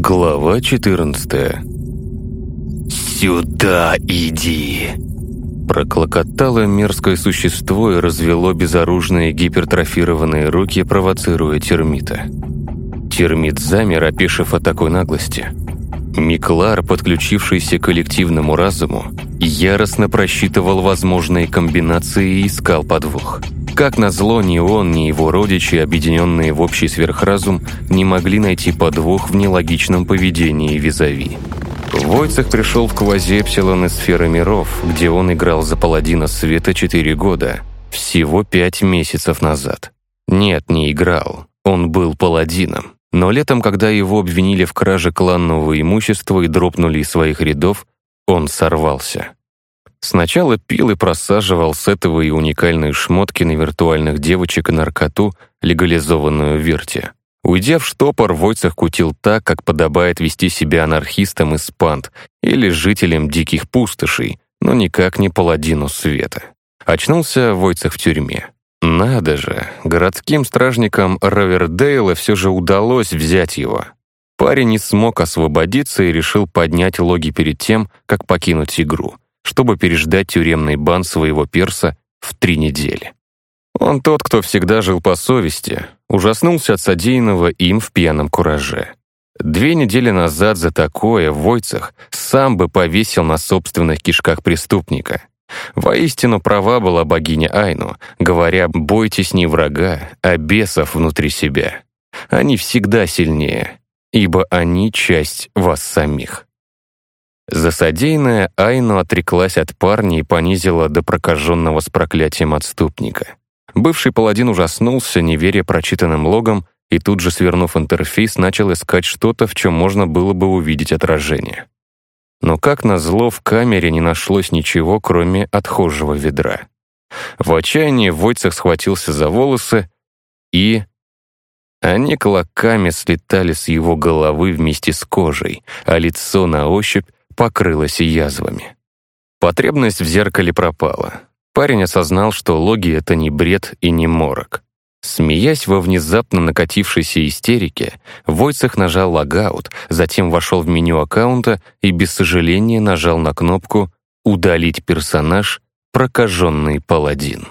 Глава 14 «Сюда иди!» Проклокотало мерзкое существо и развело безоружные гипертрофированные руки, провоцируя термита. Термит замер, опешив от такой наглости. Миклар, подключившийся к коллективному разуму, яростно просчитывал возможные комбинации и искал подвох. Как назло, ни он, ни его родичи, объединенные в общий сверхразум, не могли найти подвох в нелогичном поведении визави. Войцех пришел в квази-эпсилон из сферы миров, где он играл за паладина света 4 года, всего 5 месяцев назад. Нет, не играл, он был паладином. Но летом, когда его обвинили в краже кланного имущества и дропнули из своих рядов, он сорвался. Сначала пил и просаживал сетовые уникальные шмотки на виртуальных девочек и наркоту, легализованную в Вирте. Уйдя в штопор, Войцех кутил так, как подобает вести себя анархистам из Пант или жителям диких пустошей, но никак не паладину света. Очнулся Войцех в тюрьме. Надо же, городским стражникам Равердейла все же удалось взять его. Парень не смог освободиться и решил поднять логи перед тем, как покинуть игру — чтобы переждать тюремный бан своего перса в три недели. Он тот, кто всегда жил по совести, ужаснулся от содеянного им в пьяном кураже. Две недели назад за такое в Войцах сам бы повесил на собственных кишках преступника. Воистину права была богиня Айну, говоря «бойтесь не врага, а бесов внутри себя». Они всегда сильнее, ибо они часть вас самих. За содеянное Айну отреклась от парня и понизила до прокаженного с проклятием отступника. Бывший паладин ужаснулся, не веря прочитанным логам, и тут же, свернув интерфейс, начал искать что-то, в чем можно было бы увидеть отражение. Но, как назло, в камере не нашлось ничего, кроме отхожего ведра. В отчаянии Войцех схватился за волосы и... Они клоками слетали с его головы вместе с кожей, а лицо на ощупь покрылась язвами. Потребность в зеркале пропала. Парень осознал, что логи — это не бред и не морок. Смеясь во внезапно накатившейся истерике, Войцех нажал логаут, затем вошел в меню аккаунта и без сожаления нажал на кнопку «Удалить персонаж. Прокаженный паладин».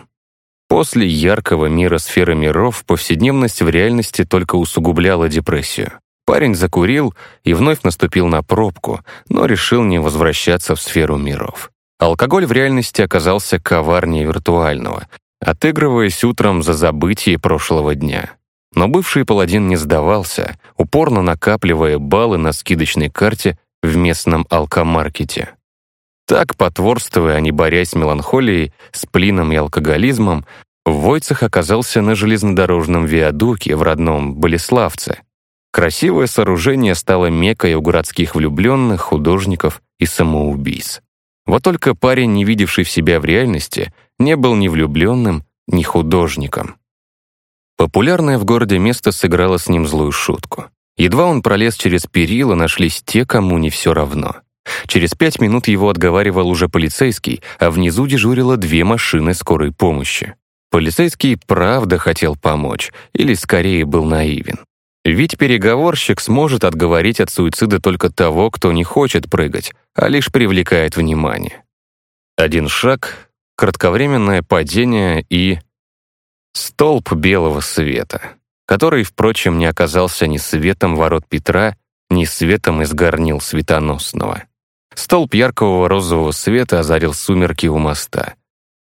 После яркого мира сферы миров повседневность в реальности только усугубляла депрессию. Парень закурил и вновь наступил на пробку, но решил не возвращаться в сферу миров. Алкоголь в реальности оказался коварнее виртуального, отыгрываясь утром за забытие прошлого дня. Но бывший паладин не сдавался, упорно накапливая баллы на скидочной карте в местном алкомаркете. Так, потворствуя, а не борясь с меланхолией, сплином и алкоголизмом, Войцех оказался на железнодорожном виадуке в родном Болеславце, Красивое сооружение стало мекой у городских влюбленных, художников и самоубийц. Вот только парень, не видевший в себя в реальности, не был ни влюбленным, ни художником. Популярное в городе место сыграло с ним злую шутку. Едва он пролез через перила, нашлись те, кому не все равно. Через пять минут его отговаривал уже полицейский, а внизу дежурило две машины скорой помощи. Полицейский правда хотел помочь, или скорее был наивен. Ведь переговорщик сможет отговорить от суицида только того, кто не хочет прыгать, а лишь привлекает внимание. Один шаг, кратковременное падение и... Столб белого света, который, впрочем, не оказался ни светом ворот Петра, ни светом из горнил светоносного. Столб яркого розового света озарил сумерки у моста.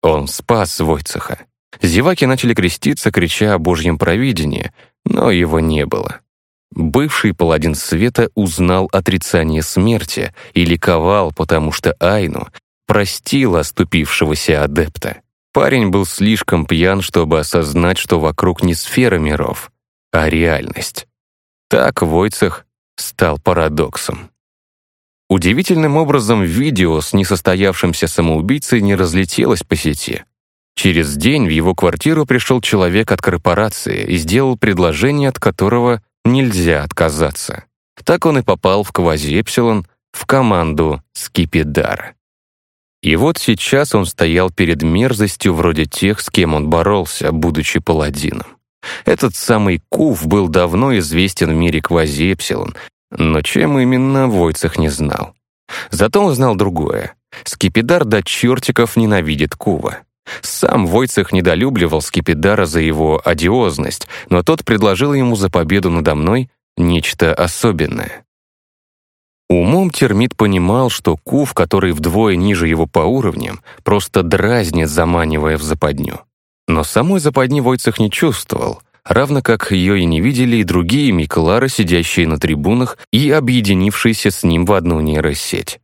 Он спас Войцеха. Зеваки начали креститься, крича о божьем провидении, но его не было. Бывший паладин света узнал отрицание смерти и ликовал, потому что Айну простил оступившегося адепта. Парень был слишком пьян, чтобы осознать, что вокруг не сфера миров, а реальность. Так Войцех стал парадоксом. Удивительным образом видео с несостоявшимся самоубийцей не разлетелось по сети. Через день в его квартиру пришел человек от корпорации и сделал предложение, от которого нельзя отказаться. Так он и попал в квази-эпсилон, в команду Скипидара. И вот сейчас он стоял перед мерзостью вроде тех, с кем он боролся, будучи паладином. Этот самый Кув был давно известен в мире квази-эпсилон, Но чем именно, Войцех не знал. Зато он знал другое. Скипидар до чертиков ненавидит Кува. Сам Войцех недолюбливал Скипидара за его одиозность, но тот предложил ему за победу надо мной нечто особенное. Умом термит понимал, что Кув, который вдвое ниже его по уровням, просто дразнит, заманивая в западню. Но самой западни Войцех не чувствовал, равно как ее и не видели и другие Миклары, сидящие на трибунах и объединившиеся с ним в одну нейросеть.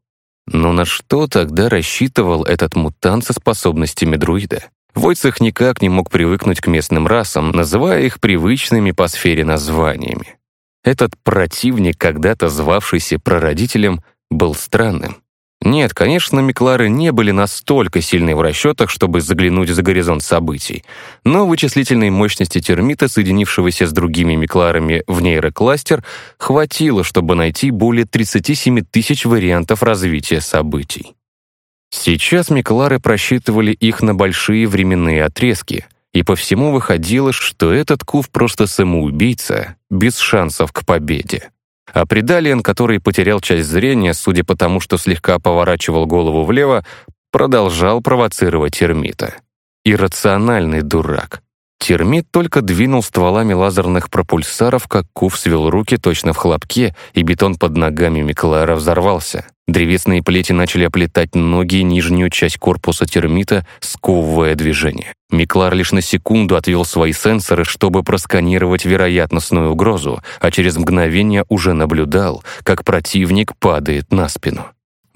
Но на что тогда рассчитывал этот мутант со способностями друида? Войцех никак не мог привыкнуть к местным расам, называя их привычными по сфере названиями. Этот противник, когда-то звавшийся прародителем, был странным. Нет, конечно, Миклары не были настолько сильны в расчетах, чтобы заглянуть за горизонт событий, но вычислительной мощности термита, соединившегося с другими Микларами в нейрокластер, хватило, чтобы найти более 37 тысяч вариантов развития событий. Сейчас Миклары просчитывали их на большие временные отрезки, и по всему выходило, что этот Кув просто самоубийца, без шансов к победе. А Придалиен, который потерял часть зрения, судя по тому, что слегка поворачивал голову влево, продолжал провоцировать термита. Иррациональный дурак. Термит только двинул стволами лазерных пропульсаров, как Кув свел руки точно в хлопке, и бетон под ногами Миклара взорвался. Древесные плети начали оплетать ноги и нижнюю часть корпуса термита, сковывая движение. Миклар лишь на секунду отвел свои сенсоры, чтобы просканировать вероятностную угрозу, а через мгновение уже наблюдал, как противник падает на спину.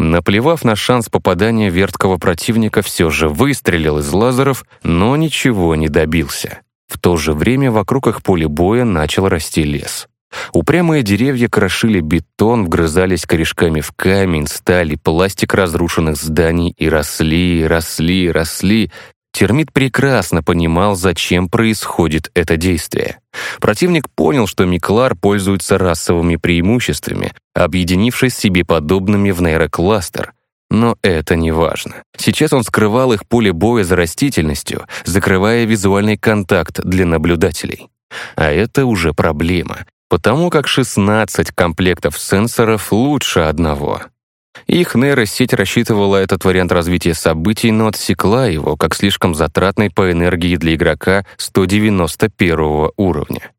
Наплевав на шанс попадания верткого противника, все же выстрелил из лазеров, но ничего не добился. В то же время вокруг их поля боя начал расти лес. Упрямые деревья крошили бетон, вгрызались корешками в камень, сталь и пластик разрушенных зданий и росли, росли, росли, Термит прекрасно понимал, зачем происходит это действие. Противник понял, что Миклар пользуется расовыми преимуществами, объединившись с себе подобными в нейрокластер. Но это не важно. Сейчас он скрывал их поле боя за растительностью, закрывая визуальный контакт для наблюдателей. А это уже проблема, потому как 16 комплектов сенсоров лучше одного. Их нейросеть рассчитывала этот вариант развития событий, но отсекла его как слишком затратный по энергии для игрока 191 уровня.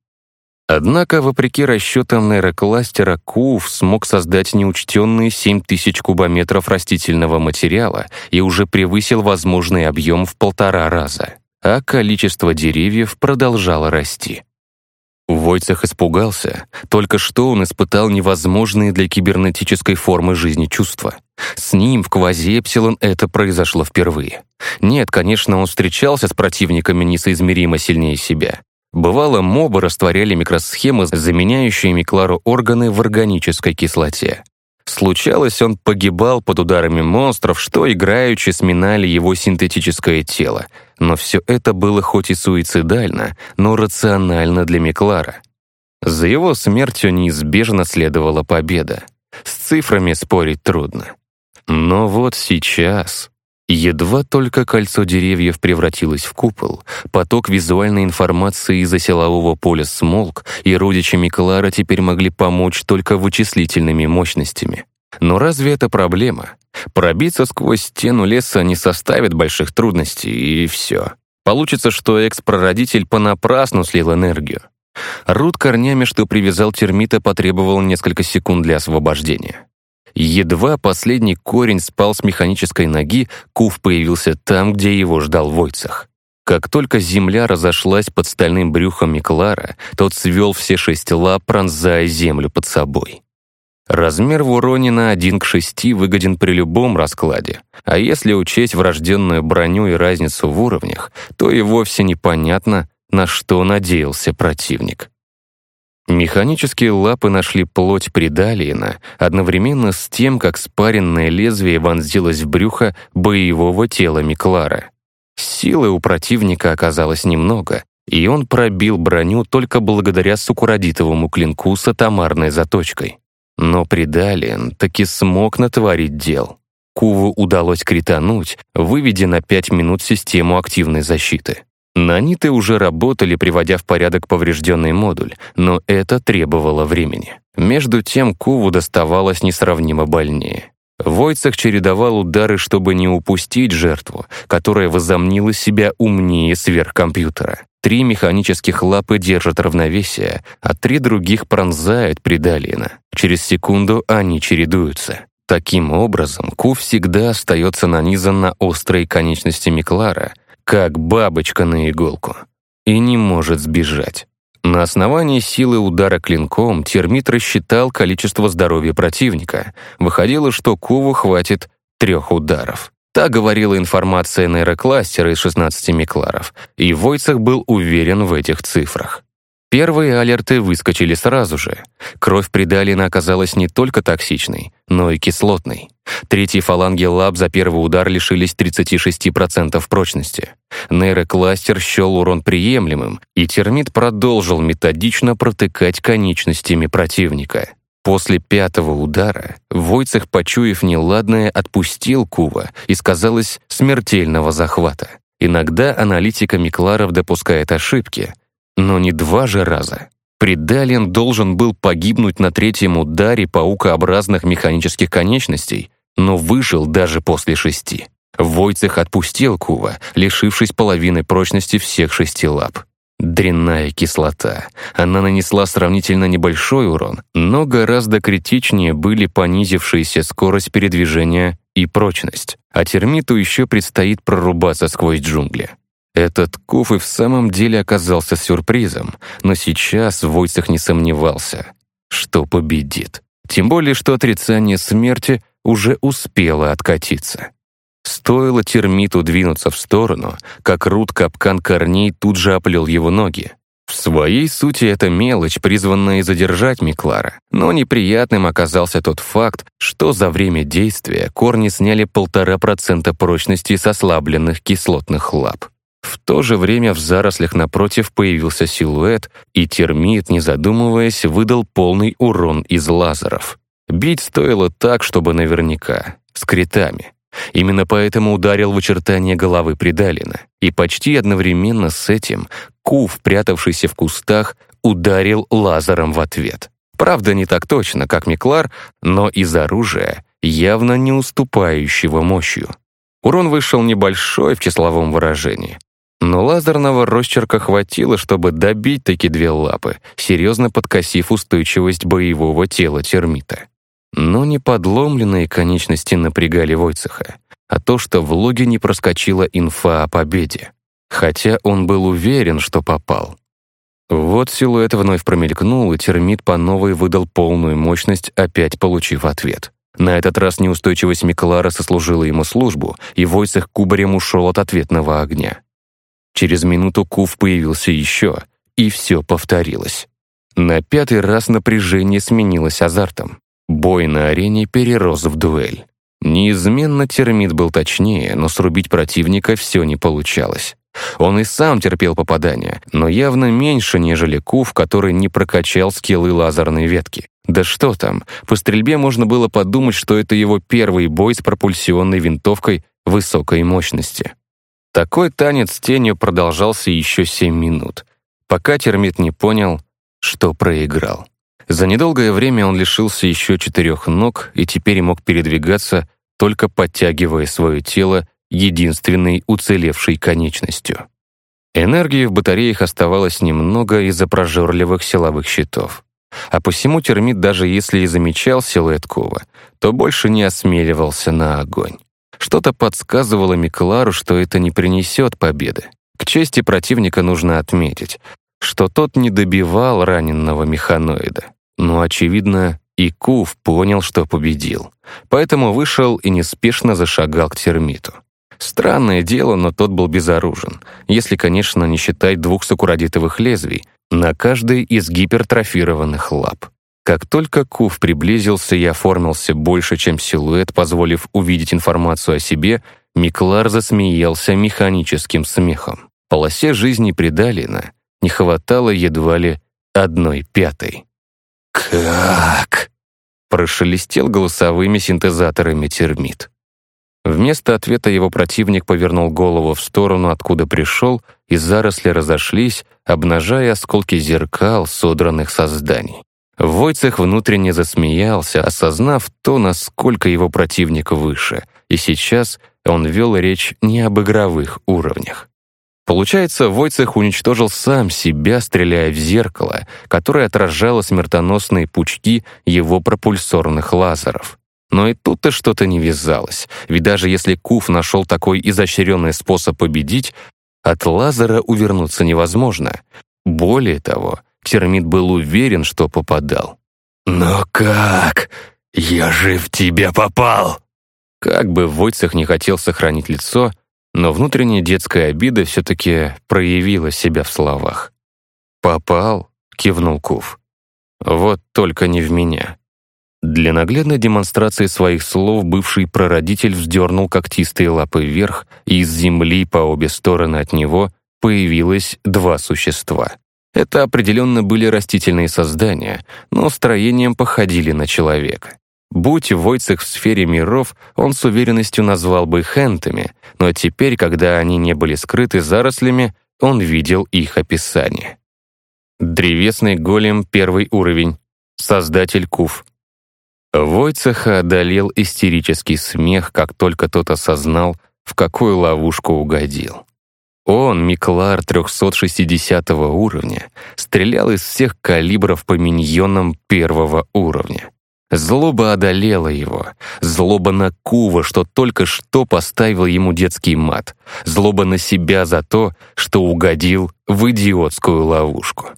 Однако, вопреки расчетам нейрокластера, КУФ смог создать неучтенные 7000 кубометров растительного материала и уже превысил возможный объем в полтора раза, а количество деревьев продолжало расти. Войцех испугался. Только что он испытал невозможные для кибернетической формы жизни чувства. С ним в квази-эпсилон это произошло впервые. Нет, конечно, он встречался с противниками несоизмеримо сильнее себя. Бывало, мобы растворяли микросхемы, заменяющие Миклару органы в органической кислоте. Случалось, он погибал под ударами монстров, что играючи сминали его синтетическое тело. Но все это было хоть и суицидально, но рационально для Миклара. За его смертью неизбежно следовала победа. С цифрами спорить трудно. Но вот сейчас... Едва только кольцо деревьев превратилось в купол, поток визуальной информации из-за силового поля смолк, и родичи Миклара теперь могли помочь только вычислительными мощностями. Но разве это проблема? Пробиться сквозь стену леса не составит больших трудностей, и все. Получится, что экс-прародитель понапрасну слил энергию. Рут корнями, что привязал термита, потребовал несколько секунд для освобождения. Едва последний корень спал с механической ноги, Кув появился там, где его ждал Войцах. Как только земля разошлась под стальным брюхом Миклара, тот свел все шесть лап, пронзая землю под собой. Размер Воронина 1 к 6 выгоден при любом раскладе, а если учесть врожденную броню и разницу в уровнях, то и вовсе непонятно, на что надеялся противник. Механические лапы нашли плоть Придалиена одновременно с тем, как спаренное лезвие вонзилось в брюхо боевого тела Миклара. Силы у противника оказалось немного, и он пробил броню только благодаря сукурадитовому клинку с атомарной заточкой. Но Придалиен таки смог натворить дел. Куву удалось критануть, выведя на пять минут систему активной защиты. Наниты уже работали, приводя в порядок поврежденный модуль, но это требовало времени. Между тем Куву доставалось несравнимо больнее. Войцах чередовал удары, чтобы не упустить жертву, которая возомнила себя умнее сверхкомпьютера. Три механических лапы держат равновесие, а три других пронзают Придалина. Через секунду они чередуются. Таким образом, Ку всегда остается нанизан на острые конечности Миклара — как бабочка на иголку, и не может сбежать. На основании силы удара клинком термит рассчитал количество здоровья противника. Выходило, что Куву хватит трех ударов. Так говорила информация нейрокластера из 16 микларов, и Войцах был уверен в этих цифрах. Первые алерты выскочили сразу же. Кровь Придалина оказалась не только токсичной, но и кислотной. Третьи фаланги лап за первый удар лишились 36% прочности. Нейрокластер счел урон приемлемым, и термит продолжил методично протыкать конечностями противника. После пятого удара Войцех, почуяв неладное, отпустил Кува из, казалось, смертельного захвата. Иногда аналитика Микларов допускает ошибки — но не два же раза. Придалин должен был погибнуть на третьем ударе паукообразных механических конечностей, но выжил даже после шести. Войцех отпустил Кува, лишившись половины прочности всех шести лап. Дрянная кислота. Она нанесла сравнительно небольшой урон, но гораздо критичнее были понизившаяся скорость передвижения и прочность. А термиту еще предстоит прорубаться сквозь джунгли. Этот куф и в самом деле оказался сюрпризом, но сейчас Войцех не сомневался, что победит. Тем более, что отрицание смерти уже успело откатиться. Стоило термиту двинуться в сторону, как рут капкан корней тут же оплел его ноги. В своей сути это мелочь, призванная задержать Миклара, но неприятным оказался тот факт, что за время действия корни сняли полтора процента прочности с ослабленных кислотных лап. В то же время в зарослях напротив появился силуэт, и термит, не задумываясь, выдал полный урон из лазеров. Бить стоило так, чтобы наверняка, с критами. Именно поэтому ударил в очертания головы Придалина. И почти одновременно с этим Кув, прятавшийся в кустах, ударил лазером в ответ. Правда, не так точно, как Миклар, но из оружия, явно не уступающего мощью. Урон вышел небольшой в числовом выражении, но лазерного росчерка хватило, чтобы добить таки две лапы, серьезно подкосив устойчивость боевого тела термита. Но не подломленные конечности напрягали Войцеха, а то, что в логе не проскочила инфа о победе. Хотя он был уверен, что попал. Вот силуэт вновь промелькнул, и термит по новой выдал полную мощность, опять получив ответ. На этот раз неустойчивость Миклара сослужила ему службу, и Войцех кубарем ушел от ответного огня. Через минуту Кув появился еще, и все повторилось. На пятый раз напряжение сменилось азартом. Бой на арене перерос в дуэль. Неизменно термит был точнее, но срубить противника все не получалось. Он и сам терпел попадания, но явно меньше, нежели Кув, который не прокачал скиллы лазерной ветки. Да что там, по стрельбе можно было подумать, что это его первый бой с пропульсионной винтовкой высокой мощности. Такой танец с тенью продолжался еще семь минут, пока термит не понял, что проиграл. За недолгое время он лишился еще четырех ног и теперь мог передвигаться, только подтягивая свое тело единственной уцелевшей конечностью. Энергии в батареях оставалось немного из-за прожорливых силовых щитов. А посему термит, даже если и замечал силуэт Кова, то больше не осмеливался на огонь. Что-то подсказывало Миклару, что это не принесет победы. К чести противника нужно отметить, что тот не добивал раненного механоида. Но, очевидно, и Кув понял, что победил. Поэтому вышел и неспешно зашагал к термиту. Странное дело, но тот был безоружен, если, конечно, не считать двух сакурадитовых лезвий на каждой из гипертрофированных лап. Как только Кув приблизился и оформился больше, чем силуэт, позволив увидеть информацию о себе, Миклар засмеялся механическим смехом. Полосе жизни Придалина не хватало едва ли одной пятой. «Как?» — прошелестел голосовыми синтезаторами термит. Вместо ответа его противник повернул голову в сторону, откуда пришел, и заросли разошлись, обнажая осколки зеркал, содранных созданий. Войцех внутренне засмеялся, осознав то, насколько его противник выше, и сейчас он вел речь не об игровых уровнях. Получается, Войцех уничтожил сам себя, стреляя в зеркало, которое отражало смертоносные пучки его пропульсорных лазеров. Но и тут-то что-то не вязалось, ведь даже если Куф нашел такой изощренный способ победить, от лазера увернуться невозможно. Более того, термит был уверен, что попадал. «Но как? Я же в тебя попал!» Как бы Войцех не хотел сохранить лицо, но внутренняя детская обида все-таки проявила себя в словах. «Попал?» — кивнул Куф. «Вот только не в меня». Для наглядной демонстрации своих слов бывший прародитель вздернул когтистые лапы вверх, и из земли по обе стороны от него появилось два существа. Это определенно были растительные создания, но строением походили на человека. Будь Войцех в сфере миров, он с уверенностью назвал бы их энтами, но теперь, когда они не были скрыты зарослями, он видел их описание. Древесный голем первый уровень. Создатель Куф. Войцеха одолел истерический смех, как только тот осознал, в какую ловушку угодил. Он, Миклар 360 уровня, стрелял из всех калибров по миньонам первого уровня. Злоба одолела его. Злоба на Кува, что только что поставил ему детский мат. Злоба на себя за то, что угодил в идиотскую ловушку.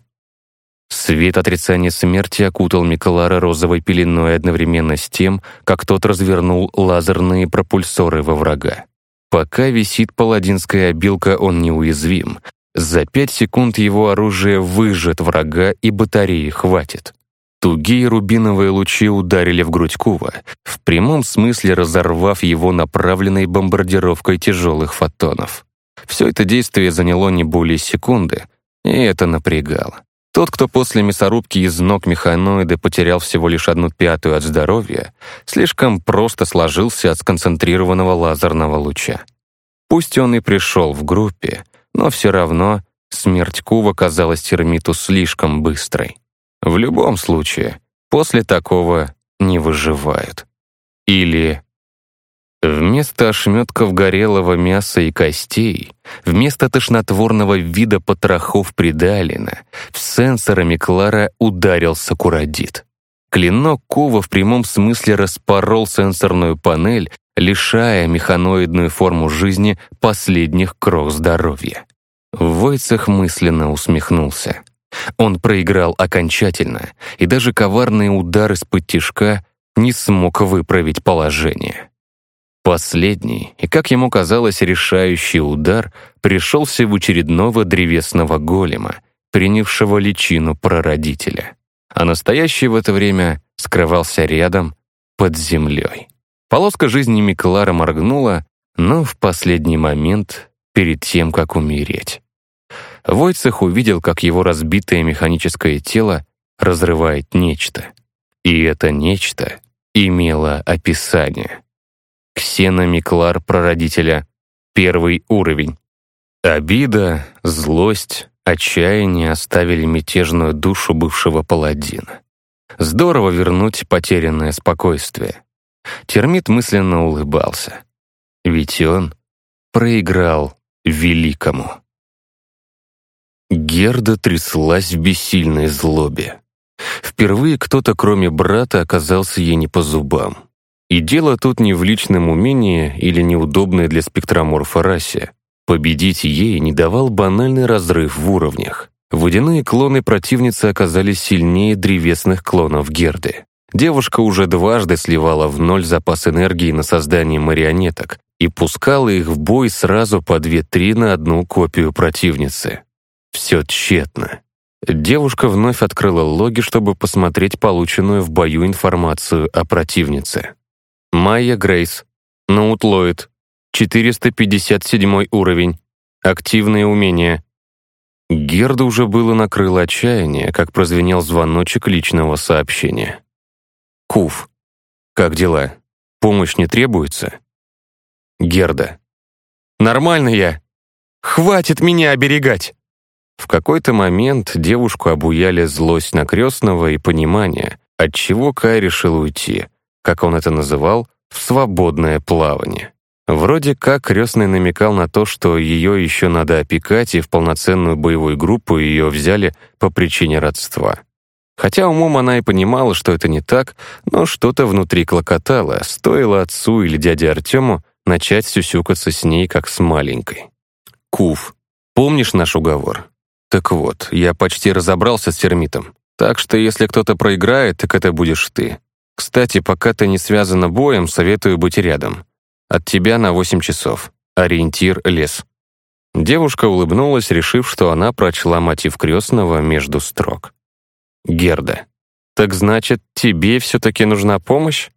Свет отрицания смерти окутал Миколара розовой пеленой одновременно с тем, как тот развернул лазерные пропульсоры во врага. Пока висит паладинская обилка, он неуязвим. За пять секунд его оружие выжжет врага, и батареи хватит. Тугие рубиновые лучи ударили в грудь Кува, в прямом смысле разорвав его направленной бомбардировкой тяжелых фотонов. Все это действие заняло не более секунды, и это напрягало. Тот, кто после мясорубки из ног механоида потерял всего лишь одну пятую от здоровья, слишком просто сложился от сконцентрированного лазерного луча. Пусть он и пришел в группе, но все равно смерть Кува казалась термиту слишком быстрой. В любом случае, после такого не выживают. Или Вместо ошметков горелого мяса и костей, вместо тошнотворного вида потрохов придалина, в сенсорами Клара ударился курадит. Клинок Кова в прямом смысле распорол сенсорную панель, лишая механоидную форму жизни последних крох здоровья. Войцех мысленно усмехнулся. Он проиграл окончательно, и даже коварный удар из-под тишка не смог выправить положение. Последний, и, как ему казалось, решающий удар пришелся в очередного древесного голема, принявшего личину прародителя. А настоящий в это время скрывался рядом, под землей. Полоска жизни Миклара моргнула, но в последний момент, перед тем, как умереть. Войцех увидел, как его разбитое механическое тело разрывает нечто. И это нечто имело описание. Ксеномиклар прародителя. Первый уровень. Обида, злость, отчаяние оставили мятежную душу бывшего паладина. Здорово вернуть потерянное спокойствие. Термит мысленно улыбался. Ведь он проиграл великому. Герда тряслась в бессильной злобе. Впервые кто-то, кроме брата, оказался ей не по зубам. И дело тут не в личном умении или неудобной для спектроморфа расе. Победить ей не давал банальный разрыв в уровнях. Водяные клоны противницы оказались сильнее древесных клонов Герды. Девушка уже дважды сливала в ноль запас энергии на создание марионеток и пускала их в бой сразу по две-три на одну копию противницы. Все тщетно. Девушка вновь открыла логи, чтобы посмотреть полученную в бою информацию о противнице. Майя Грейс. Ноутлоид. 457 уровень. Активные умения. Герда уже было накрыло отчаяние, как прозвенел звоночек личного сообщения. «Куф, как дела? Помощь не требуется?» Герда. «Нормально я! Хватит меня оберегать!» В какой-то момент девушку обуяли злость на крестного и понимание, отчего Кай решил уйти, как он это называл, в свободное плавание. Вроде как крестный намекал на то, что ее еще надо опекать, и в полноценную боевую группу ее взяли по причине родства. Хотя умом она и понимала, что это не так, но что-то внутри клокотало, стоило отцу или дяде Артему начать сюсюкаться с ней, как с маленькой. «Кув, помнишь наш уговор?» Так вот, я почти разобрался с термитом. Так что если кто-то проиграет, так это будешь ты. Кстати, пока ты не связана боем, советую быть рядом. От тебя на 8 часов. Ориентир — лес». Девушка улыбнулась, решив, что она прочла мотив крестного между строк. «Герда, так значит, тебе все-таки нужна помощь?»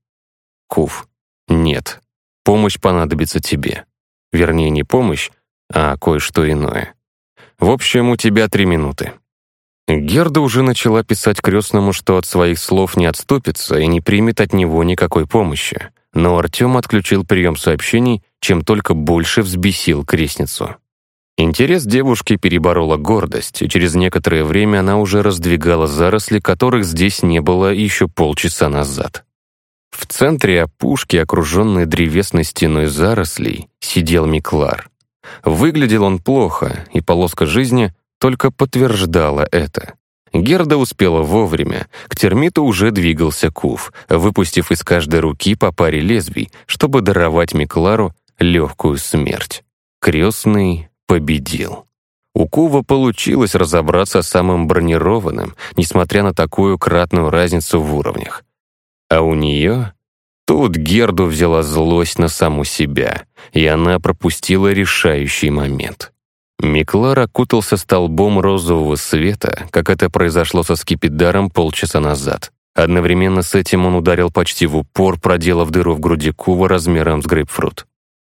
Кув. «Нет, помощь понадобится тебе. Вернее, не помощь, а кое-что иное. В общем, у тебя три минуты». Герда уже начала писать крестному, что от своих слов не отступится и не примет от него никакой помощи. Но Артем отключил прием сообщений, чем только больше взбесил крестницу. Интерес девушки переборола гордость, и через некоторое время она уже раздвигала заросли, которых здесь не было еще полчаса назад. В центре опушки, окруженной древесной стеной зарослей, сидел Миклар. Выглядел он плохо, и полоска жизни только подтверждала это. Герда успела вовремя. К термиту уже двигался Кув, выпустив из каждой руки по паре лезвий, чтобы даровать Миклару легкую смерть. Крестный победил. У Кува получилось разобраться с самым бронированным, несмотря на такую кратную разницу в уровнях. А у нее Тут Герду взяла злость на саму себя, и она пропустила решающий момент. Миклар окутался столбом розового света, как это произошло со скипидаром полчаса назад. Одновременно с этим он ударил почти в упор, проделав дыру в груди Кува размером с грейпфрут.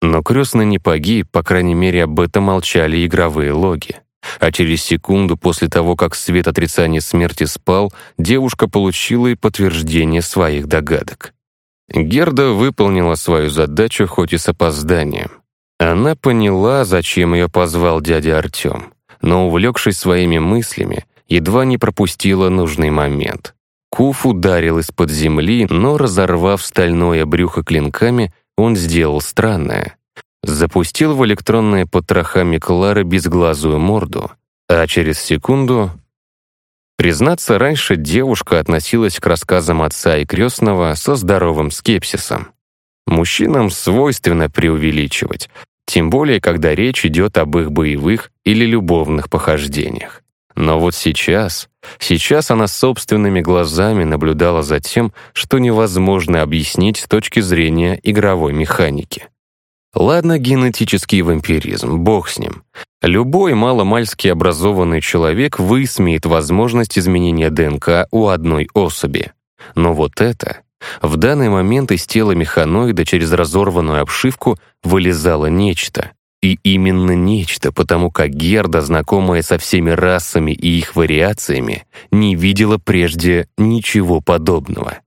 Но крестный не погиб, по крайней мере, об этом молчали игровые логи. А через секунду после того, как свет отрицания смерти спал, девушка получила и подтверждение своих догадок. Герда выполнила свою задачу хоть и с опозданием. Она поняла, зачем ее позвал дядя Артем, но, увлекшись своими мыслями, едва не пропустила нужный момент. Куф ударил из-под земли, но, разорвав стальное брюхо клинками, он сделал странное. Запустил в электронные потроха Миклары безглазую морду, а через секунду Признаться, раньше девушка относилась к рассказам отца и крестного со здоровым скепсисом. Мужчинам свойственно преувеличивать, тем более, когда речь идет об их боевых или любовных похождениях. Но вот сейчас, сейчас она собственными глазами наблюдала за тем, что невозможно объяснить с точки зрения игровой механики. Ладно, генетический вампиризм, бог с ним. Любой маломальски образованный человек высмеет возможность изменения ДНК у одной особи. Но вот это... В данный момент из тела механоида через разорванную обшивку вылезало нечто. И именно нечто, потому как Герда, знакомая со всеми расами и их вариациями, не видела прежде ничего подобного.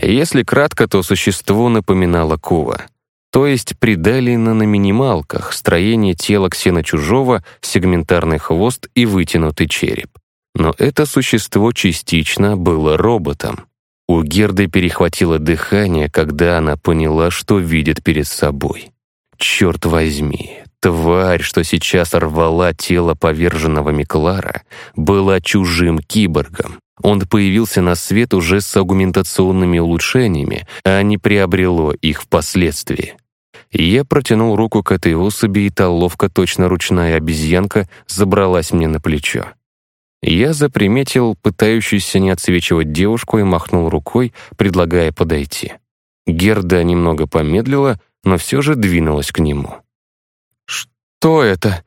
Если кратко, то существо напоминало Кува — то есть придали на минималках строение тела ксена чужого, сегментарный хвост и вытянутый череп. Но это существо частично было роботом. У Герды перехватило дыхание, когда она поняла, что видит перед собой. Черт возьми, тварь, что сейчас рвала тело поверженного Миклара, была чужим киборгом. Он появился на свет уже с агументационными улучшениями, а не приобрело их впоследствии. Я протянул руку к этой особи, и та ловко, точно ручная обезьянка, забралась мне на плечо. Я заприметил пытающуюся не отсвечивать девушку и махнул рукой, предлагая подойти. Герда немного помедлила, но все же двинулась к нему. «Что это?»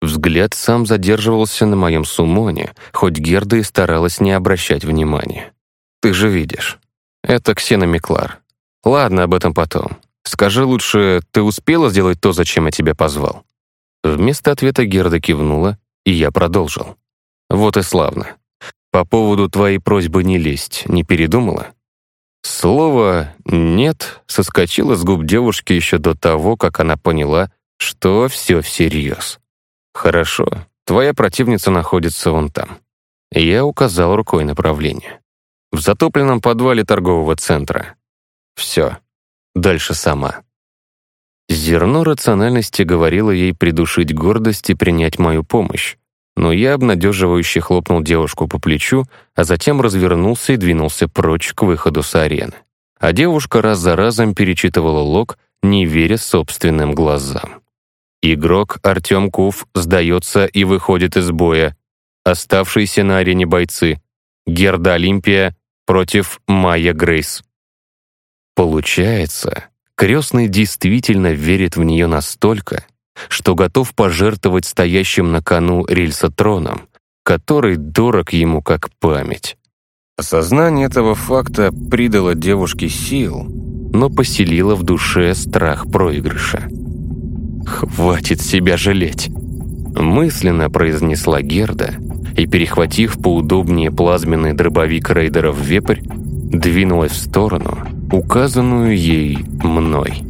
Взгляд сам задерживался на моем сумоне, хоть Герда и старалась не обращать внимания. «Ты же видишь. Это Ксеномиклар. Ладно, об этом потом. Скажи лучше, ты успела сделать то, зачем я тебя позвал?» Вместо ответа Герда кивнула, и я продолжил. «Вот и славно. По поводу твоей просьбы не лезть, не передумала?» Слово «нет» соскочило с губ девушки еще до того, как она поняла, что все всерьез. «Хорошо, твоя противница находится вон там». Я указал рукой направление. В затопленном подвале торгового центра. Все. Дальше сама. Зерно рациональности говорило ей придушить гордость и принять мою помощь, но я обнадеживающе хлопнул девушку по плечу, а затем развернулся и двинулся прочь к выходу с арены. А девушка раз за разом перечитывала лог, не веря собственным глазам. Игрок Артем Куф сдается и выходит из боя. Оставшиеся на арене бойцы. Герда Олимпия против Майя Грейс. Получается, крестный действительно верит в нее настолько, что готов пожертвовать стоящим на кону рельсотроном, который дорог ему как память. Осознание этого факта придало девушке сил, но поселило в душе страх проигрыша. «Хватит себя жалеть!» Мысленно произнесла Герда и, перехватив поудобнее плазменный дробовик рейдера в вепрь, Двинулась в сторону, указанную ей мной.